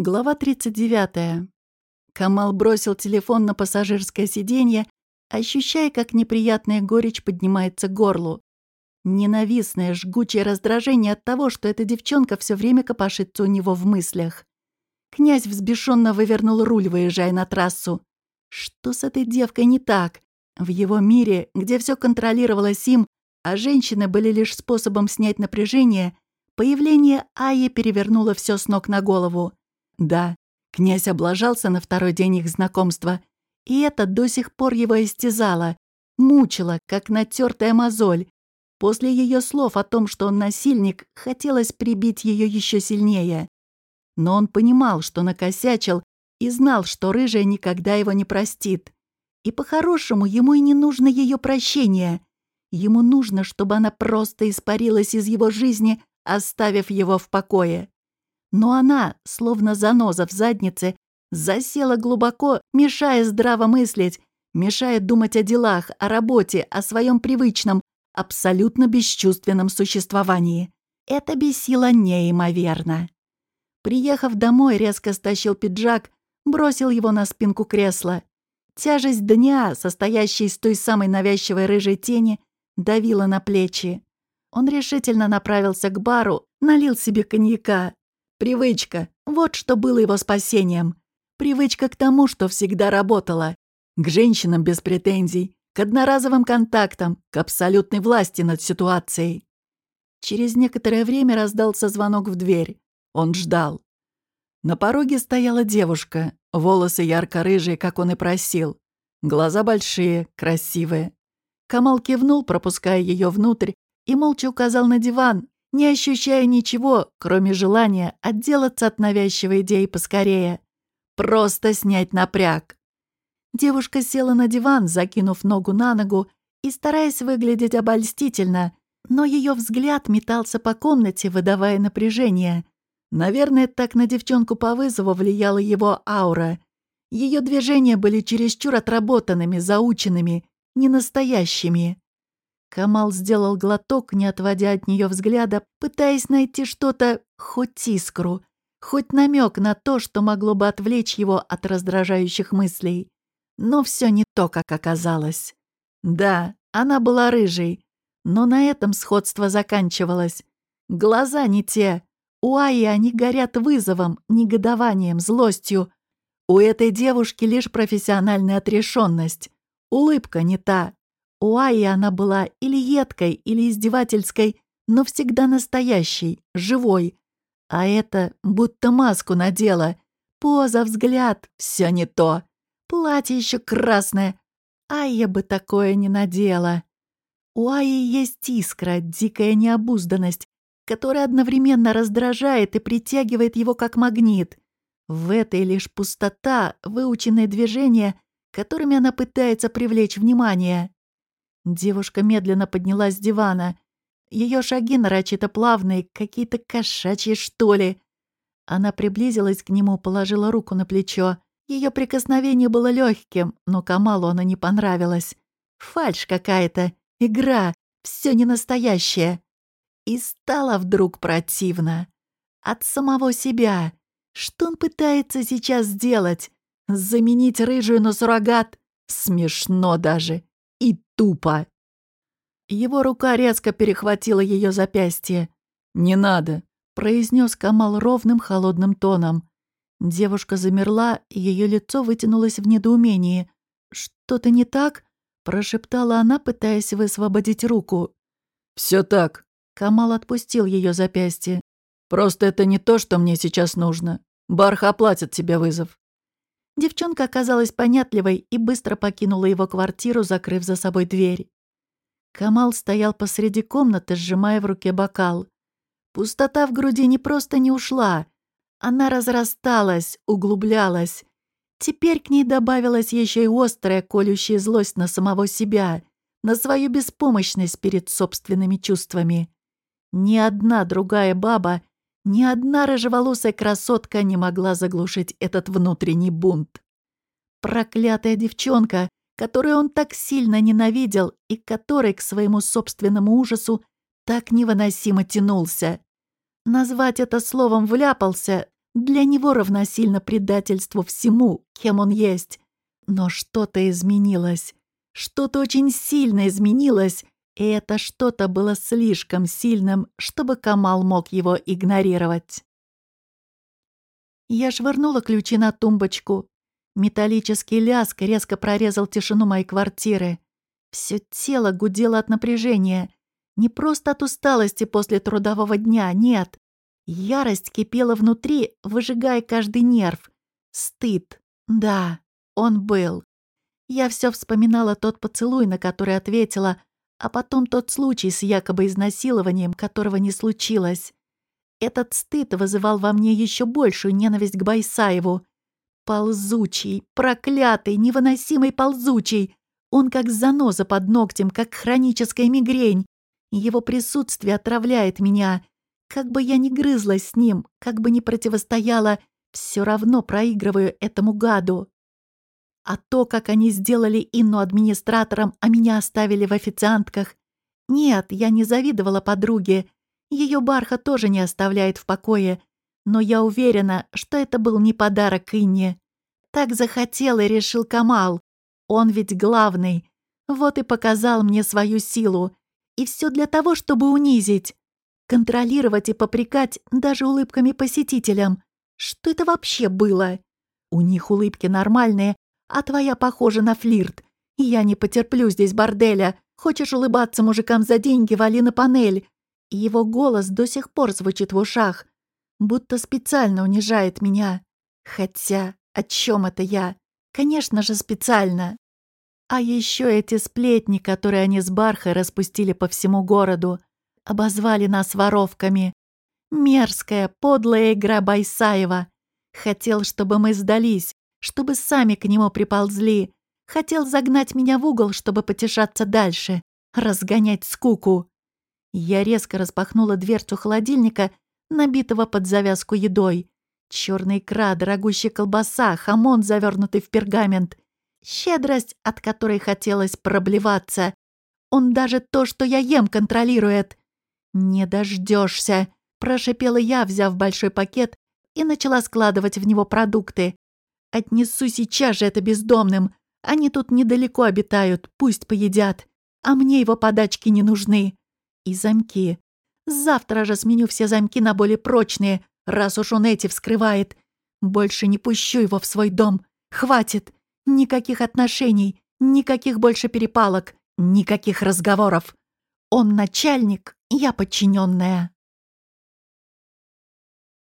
Глава 39. Камал бросил телефон на пассажирское сиденье, ощущая, как неприятная горечь поднимается к горлу. Ненавистное, жгучее раздражение от того, что эта девчонка все время копошится у него в мыслях. Князь взбешенно вывернул руль, выезжая на трассу. Что с этой девкой не так? В его мире, где все контролировалось им, а женщины были лишь способом снять напряжение, появление Аи перевернуло все с ног на голову. Да, князь облажался на второй день их знакомства, и это до сих пор его истязало, мучило, как натертая мозоль. После ее слов о том, что он насильник, хотелось прибить ее еще сильнее. Но он понимал, что накосячил, и знал, что рыжая никогда его не простит. И по-хорошему ему и не нужно ее прощения. Ему нужно, чтобы она просто испарилась из его жизни, оставив его в покое. Но она, словно заноза в заднице, засела глубоко, мешая здраво мыслить, мешая думать о делах, о работе, о своем привычном, абсолютно бесчувственном существовании. Это бесило неимоверно. Приехав домой, резко стащил пиджак, бросил его на спинку кресла. Тяжесть дня, состоящая из той самой навязчивой рыжей тени, давила на плечи. Он решительно направился к бару, налил себе коньяка, Привычка. Вот что было его спасением. Привычка к тому, что всегда работала. К женщинам без претензий, к одноразовым контактам, к абсолютной власти над ситуацией. Через некоторое время раздался звонок в дверь. Он ждал. На пороге стояла девушка, волосы ярко-рыжие, как он и просил. Глаза большие, красивые. Камал кивнул, пропуская ее внутрь, и молча указал на диван, не ощущая ничего, кроме желания отделаться от навязчивой идеи поскорее. Просто снять напряг. Девушка села на диван, закинув ногу на ногу и стараясь выглядеть обольстительно, но ее взгляд метался по комнате, выдавая напряжение. Наверное, так на девчонку по вызову влияла его аура. Ее движения были чересчур отработанными, заученными, ненастоящими. Камал сделал глоток, не отводя от нее взгляда, пытаясь найти что-то, хоть искру, хоть намек на то, что могло бы отвлечь его от раздражающих мыслей. Но все не то, как оказалось. Да, она была рыжей, но на этом сходство заканчивалось. Глаза не те. У Аи они горят вызовом, негодованием, злостью. У этой девушки лишь профессиональная отрешенность. Улыбка не та, у Аи она была или едкой, или издевательской, но всегда настоящей, живой. А это будто маску надела. Поза, взгляд — все не то. Платье еще красное. А я бы такое не надела. У Аи есть искра, дикая необузданность, которая одновременно раздражает и притягивает его как магнит. В этой лишь пустота, выученные движения, которыми она пытается привлечь внимание. Девушка медленно поднялась с дивана. Ее шаги нарочито плавные, какие-то кошачьи, что ли. Она приблизилась к нему, положила руку на плечо. Ее прикосновение было легким, но Камалу оно не понравилось. Фальшь какая-то, игра, все не настоящее. И стало вдруг противно. От самого себя. Что он пытается сейчас сделать? Заменить рыжую на суррогат? Смешно даже тупо. Его рука резко перехватила ее запястье. «Не надо», — произнес Камал ровным холодным тоном. Девушка замерла, и ее лицо вытянулось в недоумении. «Что-то не так?» — прошептала она, пытаясь высвободить руку. «Все так». Камал отпустил ее запястье. «Просто это не то, что мне сейчас нужно. Барх оплатит тебе вызов». Девчонка оказалась понятливой и быстро покинула его квартиру, закрыв за собой дверь. Камал стоял посреди комнаты, сжимая в руке бокал. Пустота в груди не просто не ушла. Она разрасталась, углублялась. Теперь к ней добавилась еще и острая, колющая злость на самого себя, на свою беспомощность перед собственными чувствами. Ни одна другая баба ни одна рыжеволосая красотка не могла заглушить этот внутренний бунт. Проклятая девчонка, которую он так сильно ненавидел и которой к своему собственному ужасу так невыносимо тянулся. Назвать это словом «вляпался» для него равносильно предательству всему, кем он есть. Но что-то изменилось. Что-то очень сильно изменилось, и это что-то было слишком сильным, чтобы Камал мог его игнорировать. Я швырнула ключи на тумбочку. Металлический лязг резко прорезал тишину моей квартиры. Все тело гудело от напряжения. Не просто от усталости после трудового дня, нет. Ярость кипела внутри, выжигая каждый нерв. Стыд. Да, он был. Я все вспоминала тот поцелуй, на который ответила, а потом тот случай с якобы изнасилованием, которого не случилось. Этот стыд вызывал во мне еще большую ненависть к Байсаеву. Ползучий, проклятый, невыносимый ползучий. Он как заноза под ногтем, как хроническая мигрень. Его присутствие отравляет меня. Как бы я ни грызлась с ним, как бы ни противостояла, все равно проигрываю этому гаду. А то, как они сделали Инну администратором, а меня оставили в официантках. Нет, я не завидовала подруге. Ее Барха тоже не оставляет в покое. Но я уверена, что это был не подарок Инне. Так захотел и решил Камал. Он ведь главный. Вот и показал мне свою силу. И все для того, чтобы унизить. Контролировать и попрекать даже улыбками посетителям. Что это вообще было? У них улыбки нормальные, а твоя похожа на флирт. И я не потерплю здесь борделя. Хочешь улыбаться мужикам за деньги, вали на панель. И его голос до сих пор звучит в ушах, будто специально унижает меня. Хотя, о чем это я? Конечно же, специально. А еще эти сплетни, которые они с Бархой распустили по всему городу, обозвали нас воровками. Мерзкая, подлая игра Байсаева. Хотел, чтобы мы сдались, чтобы сами к нему приползли. Хотел загнать меня в угол, чтобы потешаться дальше, разгонять скуку. Я резко распахнула дверцу холодильника, набитого под завязку едой. Черный икра, дорогущая колбаса, хамон, завернутый в пергамент. Щедрость, от которой хотелось проблеваться. Он даже то, что я ем, контролирует. «Не дождешься», — прошипела я, взяв большой пакет и начала складывать в него продукты. «Отнесу сейчас же это бездомным. Они тут недалеко обитают, пусть поедят. А мне его подачки не нужны. И замки. Завтра же сменю все замки на более прочные, раз уж он эти вскрывает. Больше не пущу его в свой дом. Хватит. Никаких отношений, никаких больше перепалок, никаких разговоров. Он начальник, я подчиненная.